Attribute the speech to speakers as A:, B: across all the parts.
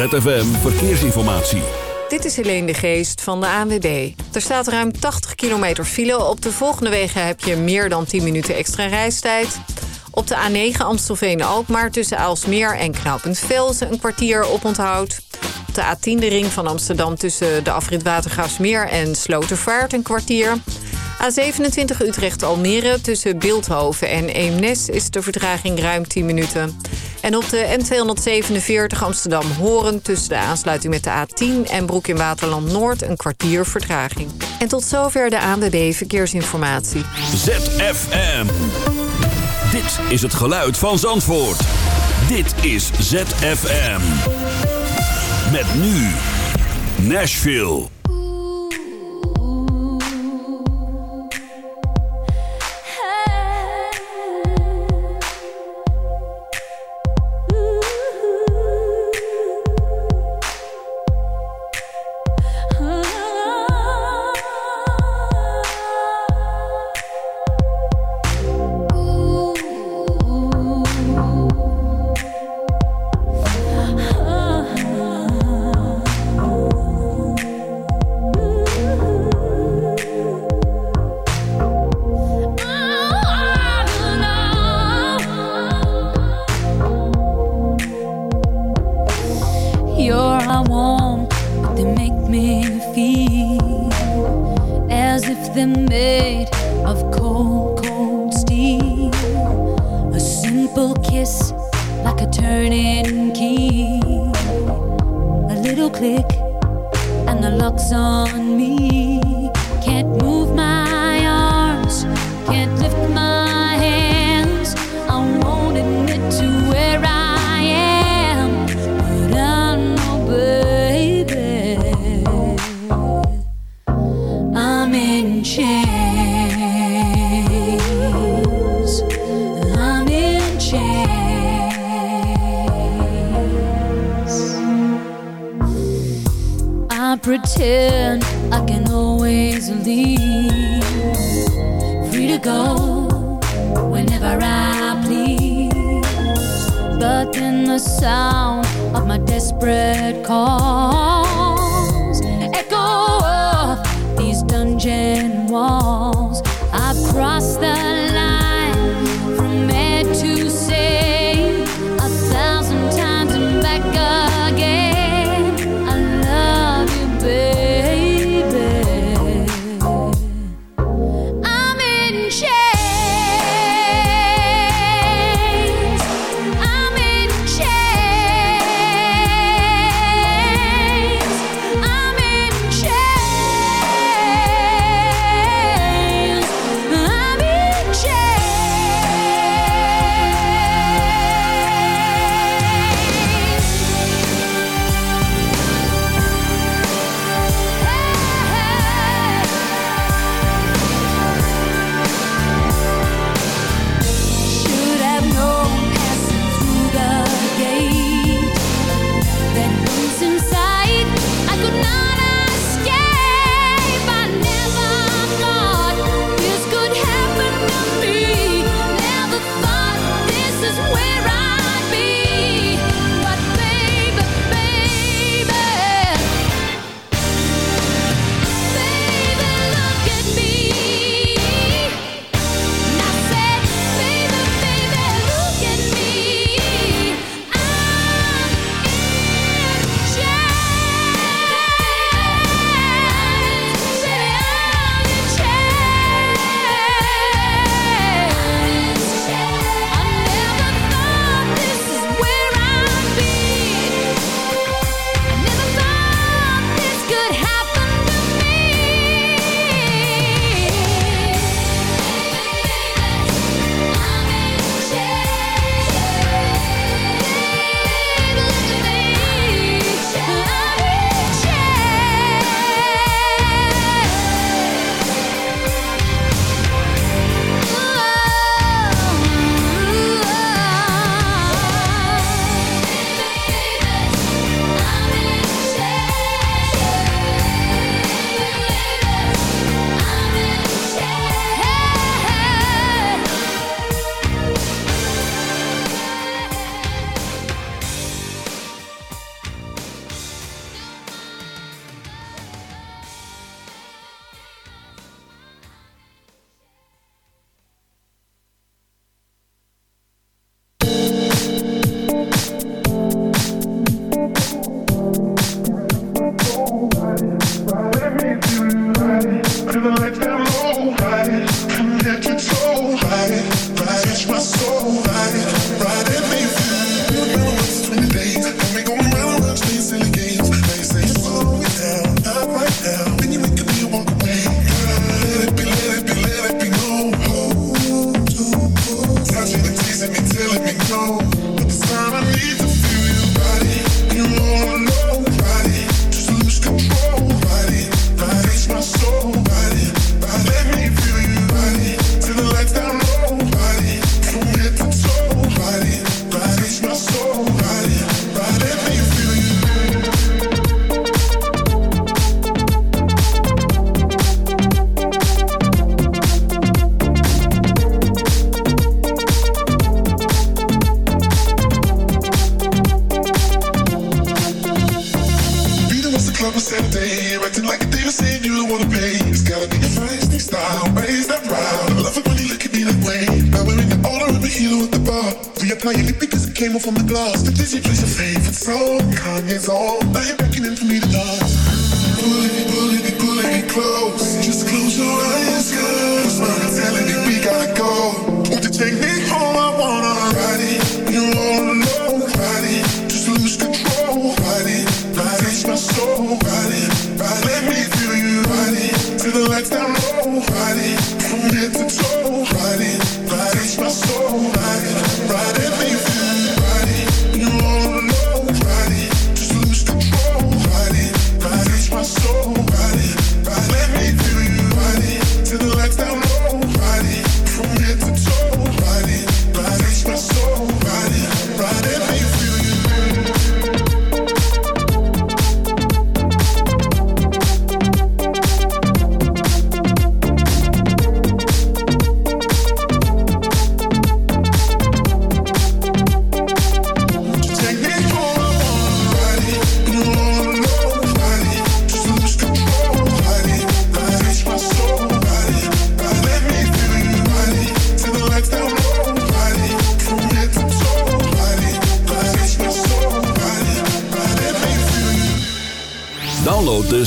A: ZFM Verkeersinformatie.
B: Dit is Helene de Geest van de ANWB. Er staat ruim 80 kilometer file. Op de volgende wegen heb je meer dan 10 minuten extra reistijd. Op de A9 Amstelveen-Alkmaar tussen Aalsmeer en Knooppunt Velzen... een kwartier op onthoud. Op de A10 de ring van Amsterdam tussen de afrit Watergraafsmeer en Slotervaart een kwartier... A27 Utrecht-Almere tussen Beeldhoven en Eemnes is de vertraging ruim 10 minuten. En op de N247 Amsterdam-Horen tussen de aansluiting met de A10 en Broek in Waterland Noord een kwartier vertraging. En tot zover de ANWB Verkeersinformatie.
A: ZFM. Dit is het geluid van Zandvoort. Dit is ZFM. Met nu Nashville.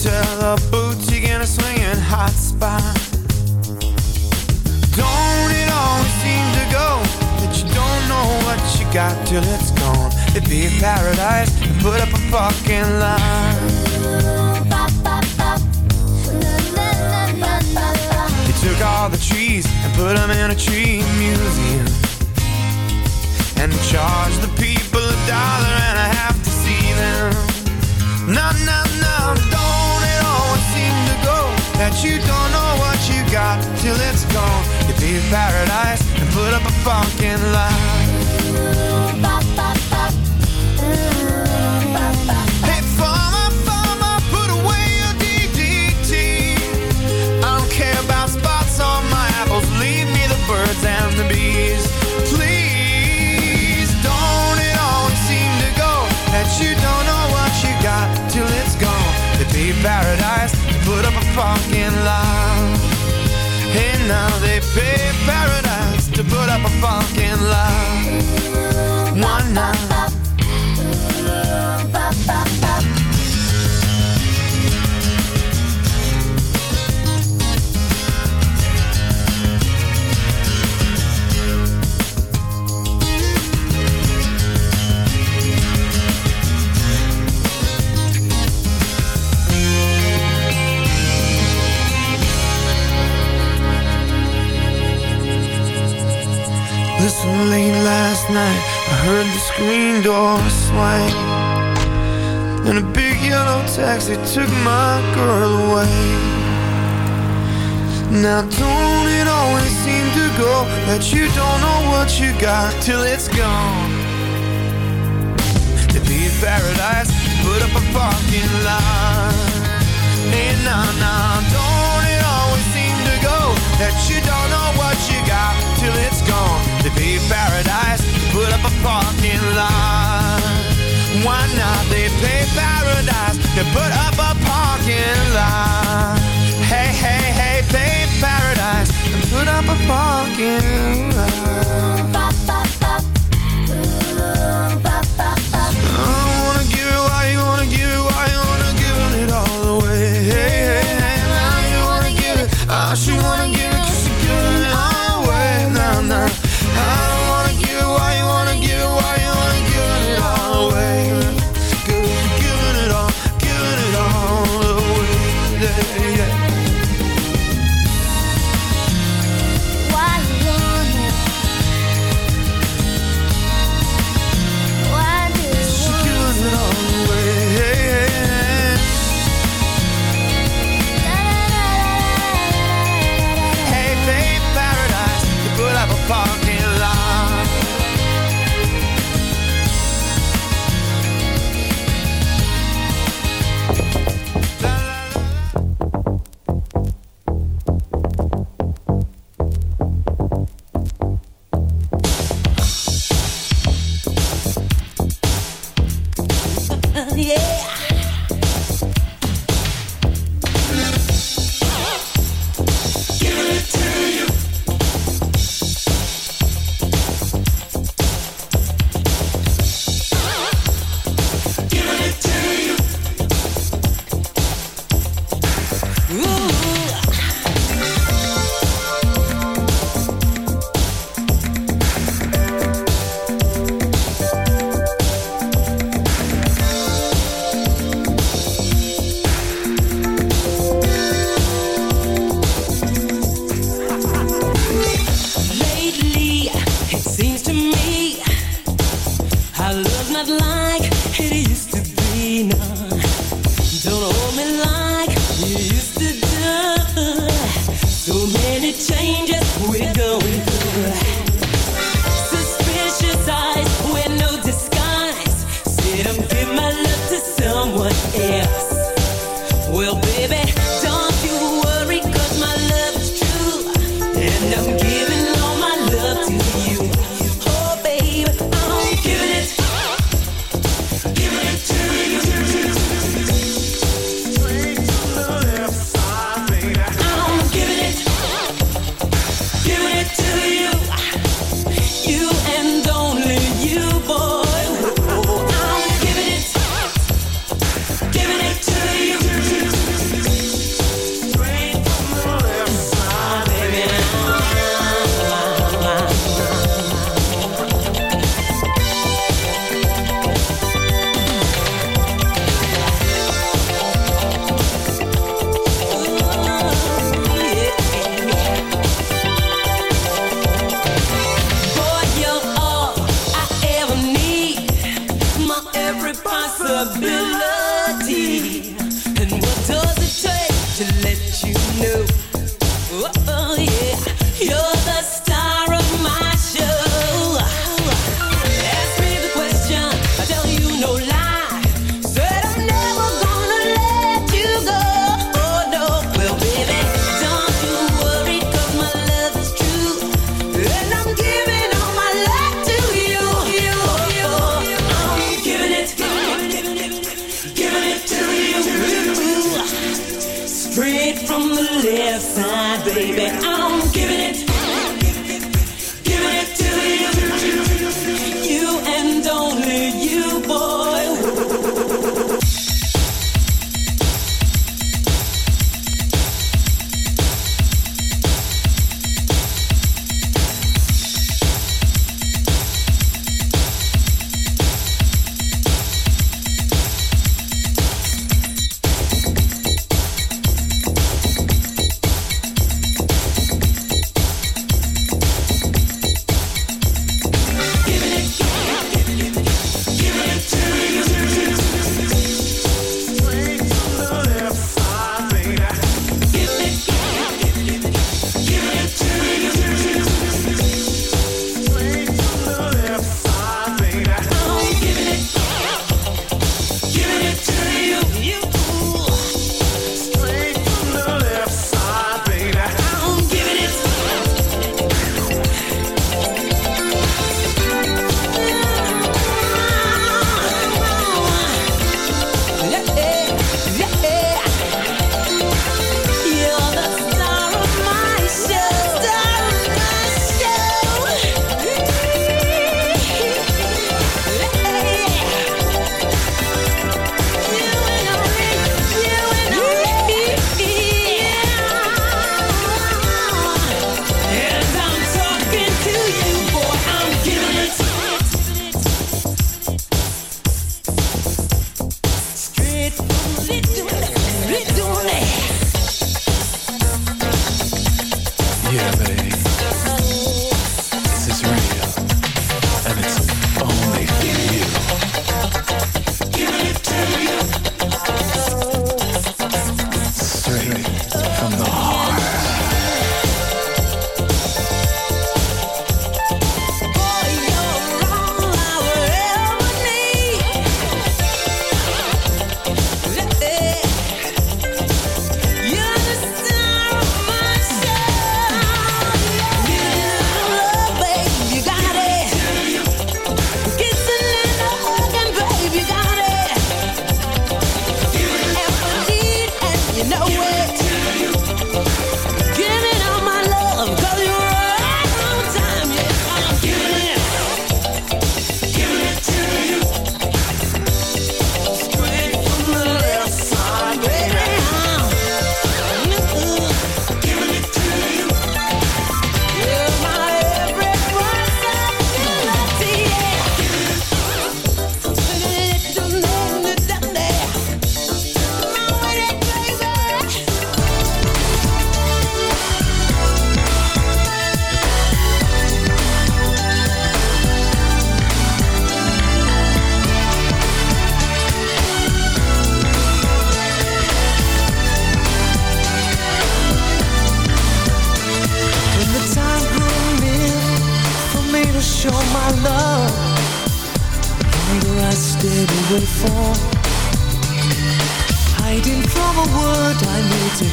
C: Pink hotel, a boutique, and a swinging hot spot. Don't it always seem to go that you don't know what you got till it's gone? It'd be a paradise and put up a fucking line. They took all the trees and put them in a tree museum. And charged the people a dollar and a half to see them. No, no, no, that you don't know what you got till it's gone? You in paradise and put up a fucking lie. Put up a fucking lie. Hey, now they pay paradise to put up a fucking lie. Listen, late last night, I heard the screen door swing. And a big yellow taxi took my girl away. Now don't it always seem to go that you don't know what you got till it's gone? To be in paradise, put up a parking lot. Hey, nah, nah, don't it always seem to go that you don't know what till it's gone? Be in paradise, put up a parking lot. Why not? They pay paradise to put up a parking lot. Hey, hey, hey, pay paradise and put up a parking lot. 耶。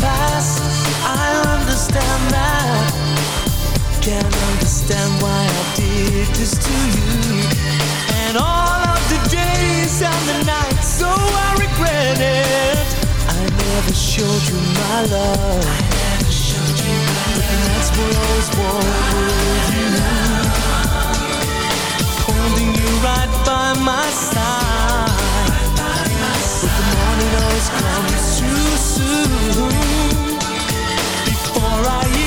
D: past. I understand that. Can't understand why I did this to you. And all of the days and the nights So I regret it. I never showed you my love. That's what I Holding you right by my side. But the morning always comes through soon before I.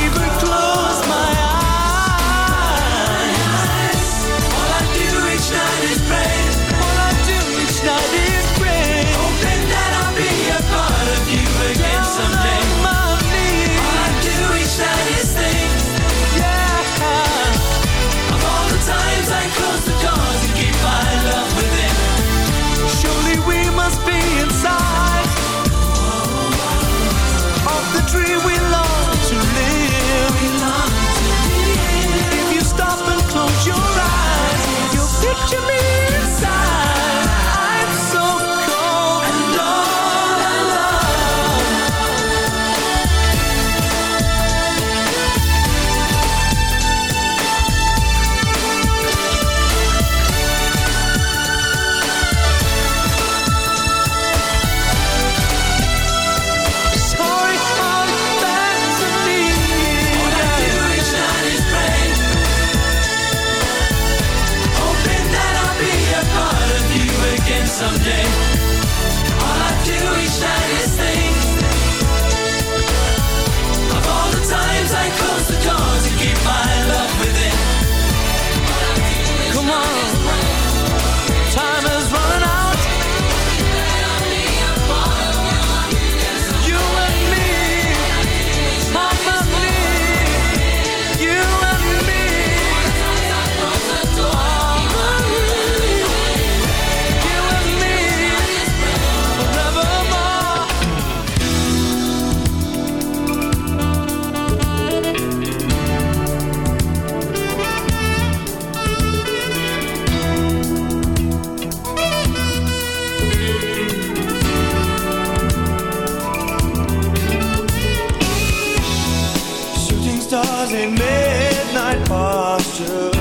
C: stars in midnight postures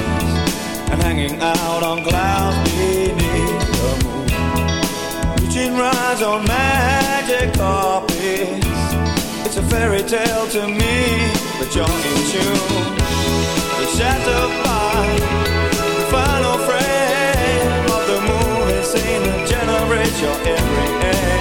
C: And hanging out on clouds beneath the moon. Reaching rides on magic carpets. It's a fairy tale to me, but you're in tune. The shadow by the final frame of the moon Is in generates your every
E: end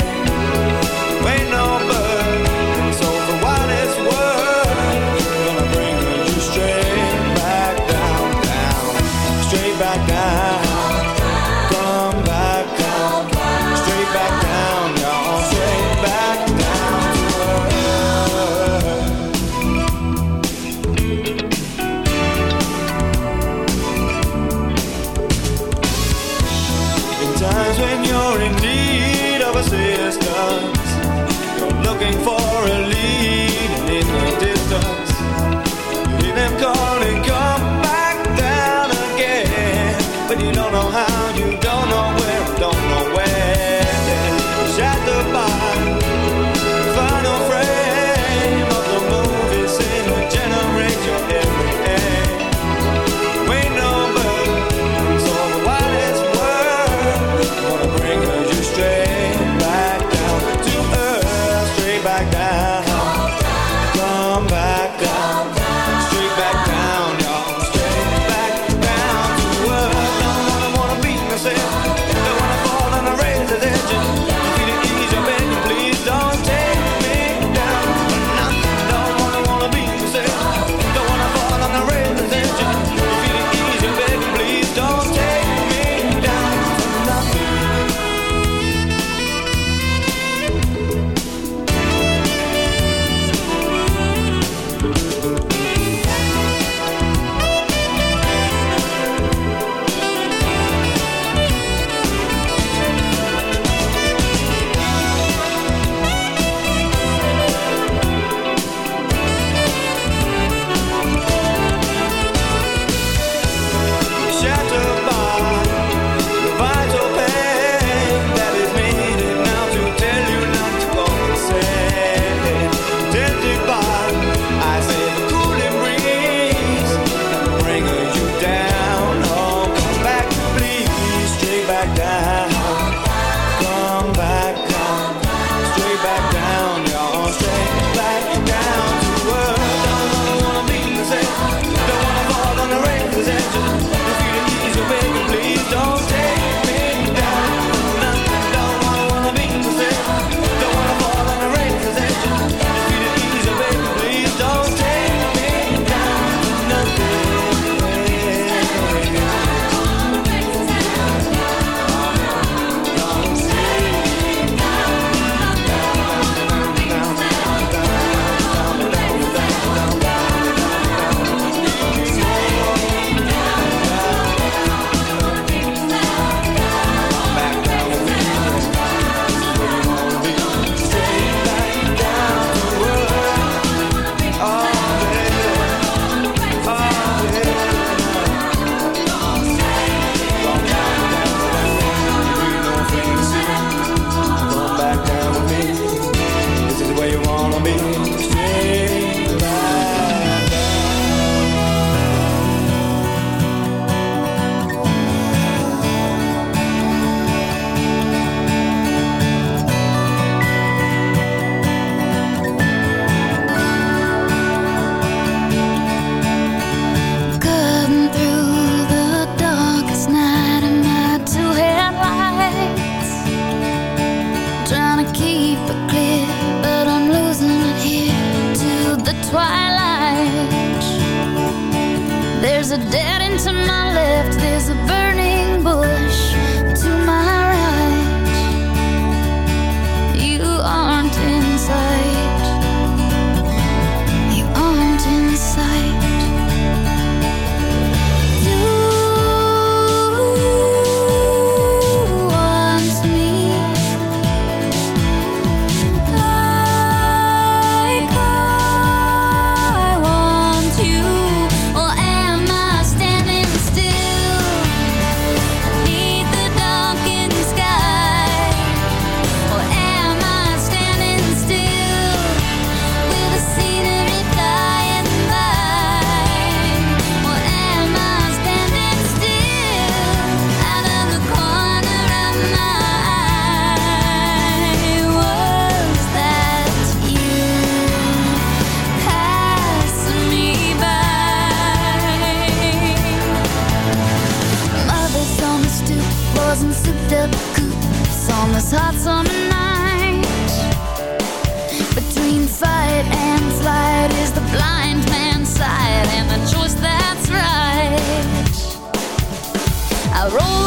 E: roll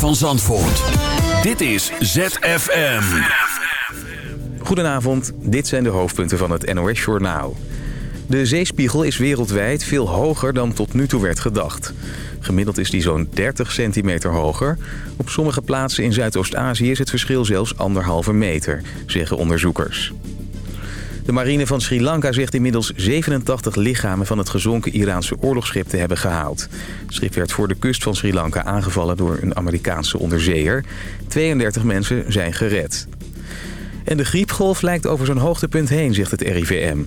F: van Zandvoort. Dit is ZFM.
G: Goedenavond, dit zijn de hoofdpunten van het NOS-journaal. De zeespiegel is wereldwijd veel hoger dan tot nu toe werd gedacht. Gemiddeld is die zo'n 30 centimeter hoger. Op sommige plaatsen in Zuidoost-Azië is het verschil zelfs anderhalve meter, zeggen onderzoekers. De marine van Sri Lanka zegt inmiddels 87 lichamen van het gezonken Iraanse oorlogsschip te hebben gehaald. Het schip werd voor de kust van Sri Lanka aangevallen door een Amerikaanse onderzeeër. 32 mensen zijn gered. En de griepgolf lijkt over zijn hoogtepunt heen, zegt het RIVM.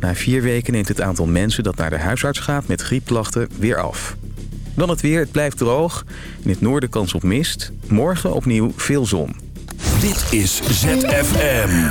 G: Na vier weken neemt het aantal mensen dat naar de huisarts gaat met griepklachten weer af. Dan het weer, het blijft droog. In het noorden kans op mist. Morgen opnieuw veel zon.
F: Dit is ZFM.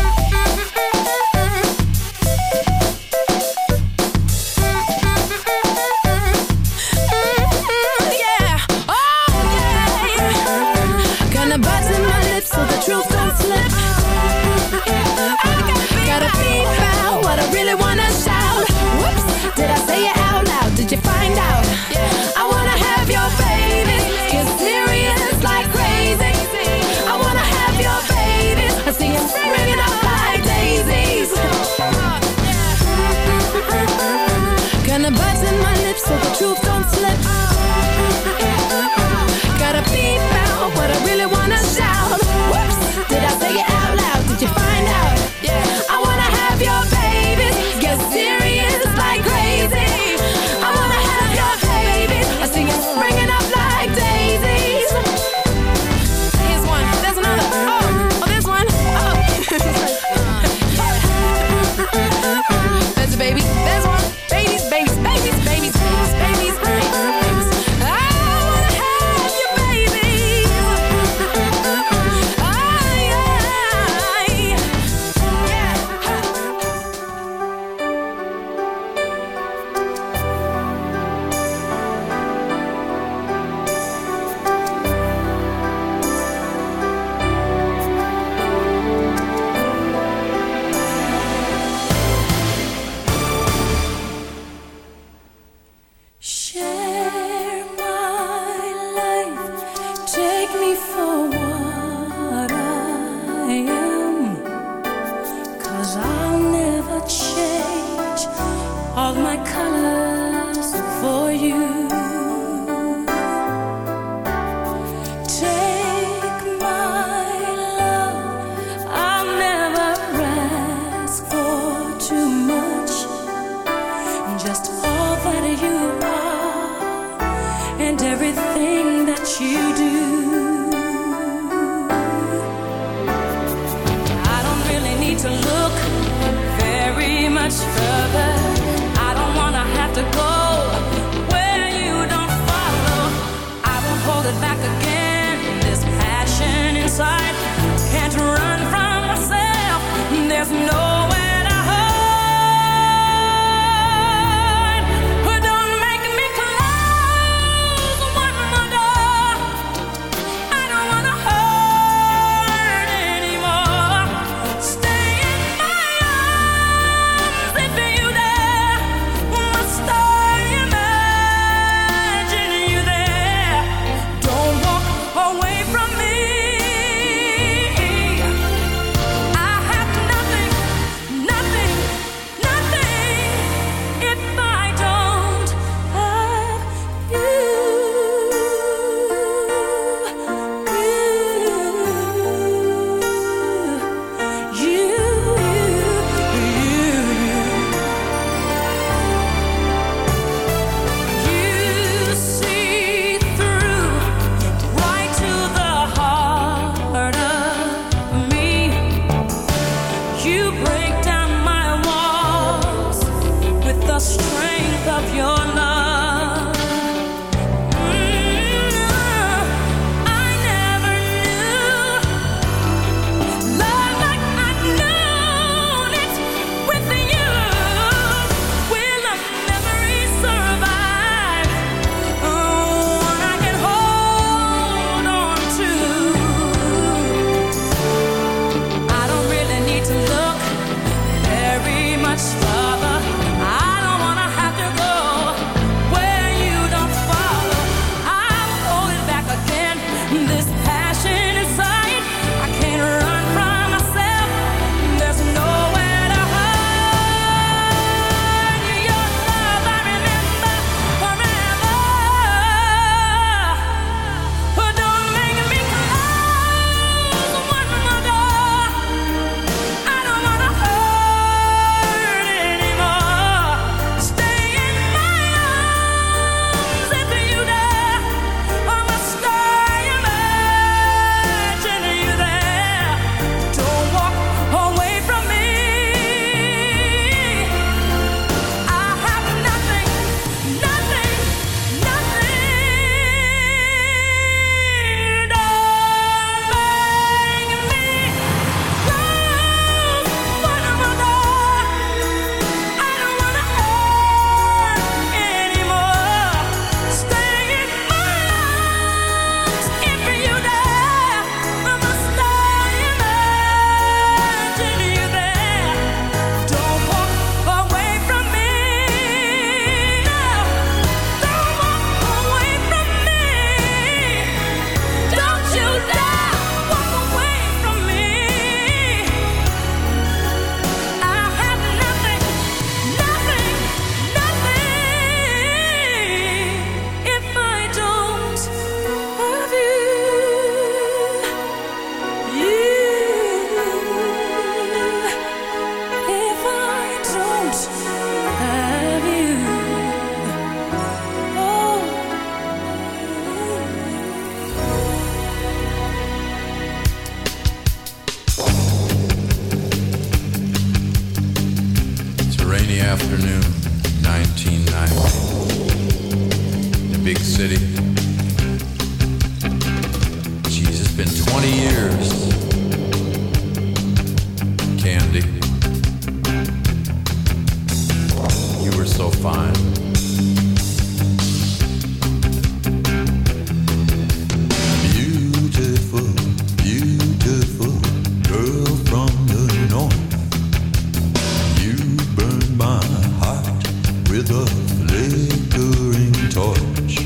E: With a
H: flickering torch.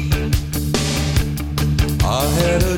H: I had a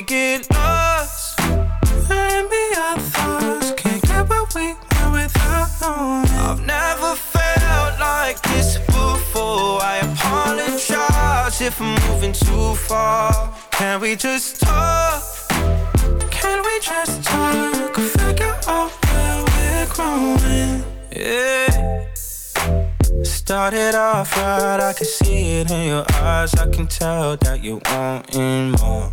C: we get lost. Maybe our thoughts can't get what we want without knowing. I've never felt like this before. I apologize if I'm moving too far. Can we just talk? Can we just talk? Figure out where we're growing. Yeah. Started off right, I can see it in your eyes. I can tell that you wanting more.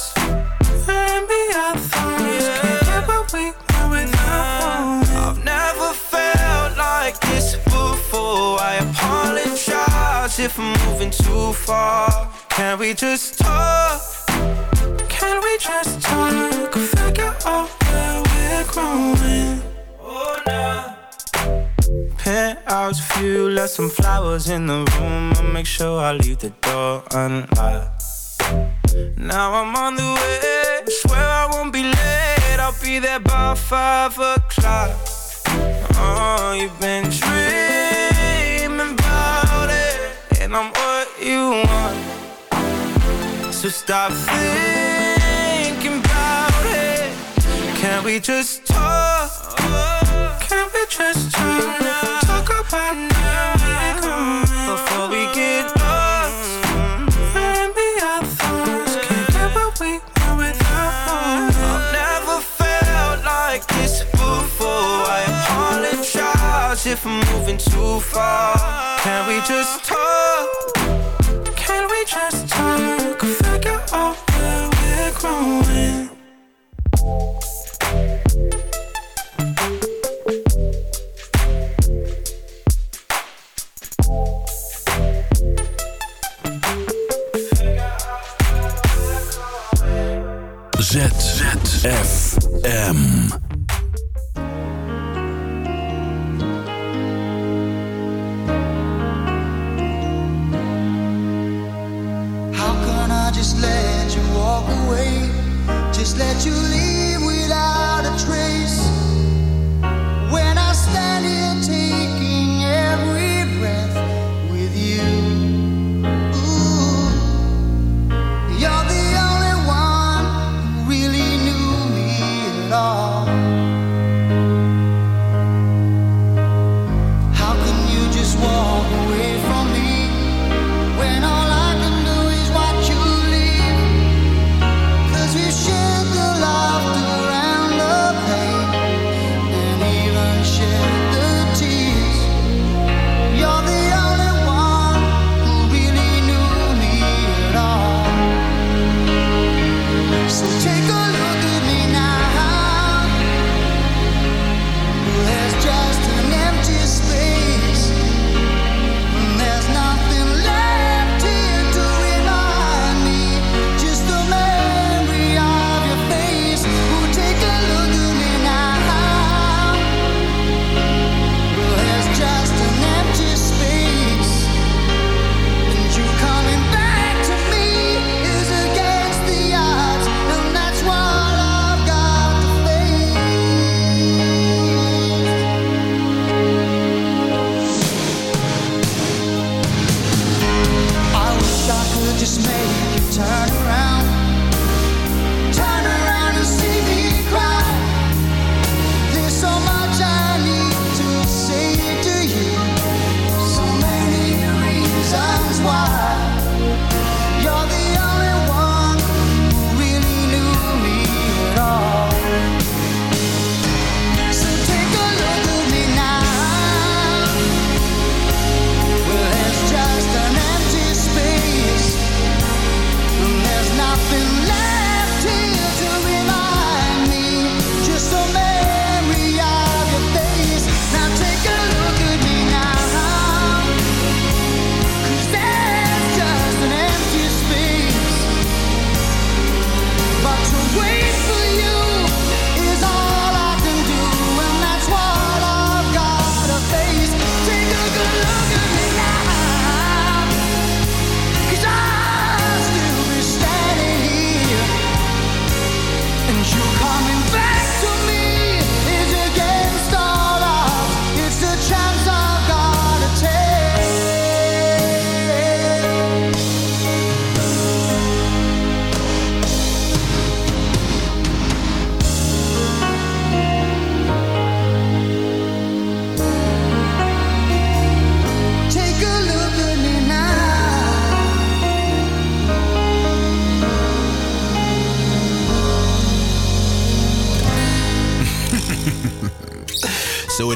C: If I'm moving too far. Can we just talk? Can we just talk? Figure out where we're growing. Oh, nah. Penthouse view, left some flowers in the room. I'll make sure I leave the door unlocked. Now I'm on the way. Swear I won't be late. I'll be there by five o'clock. Oh, you've been dreaming about it, and I'm what you want. So stop thinking about it. Can we just talk? Can we just talk? Talk I'm moving too far. Can we just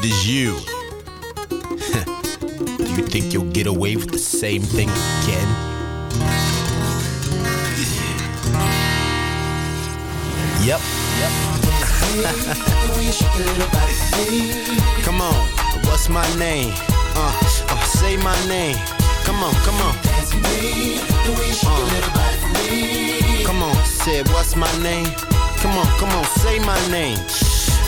I: is you. Do you
J: think you'll get away with the same thing again? Yep. come on, what's my name? Uh, uh, say my name. Come on, come on. Uh, come on, say what's my name? Come on, come on, say my name.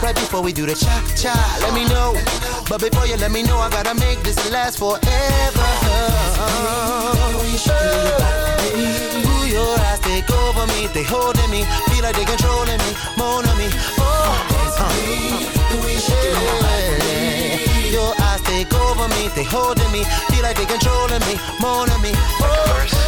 J: Right before we do the cha cha, let me know. But before you let me know, I gotta make this last forever. Ooh, your eyes take over me, they holding me, feel like they controlling me, moan on me. Oh, uh. yeah. Your eyes take over me, they holding me, feel like they controlling me, moan on me. Oh,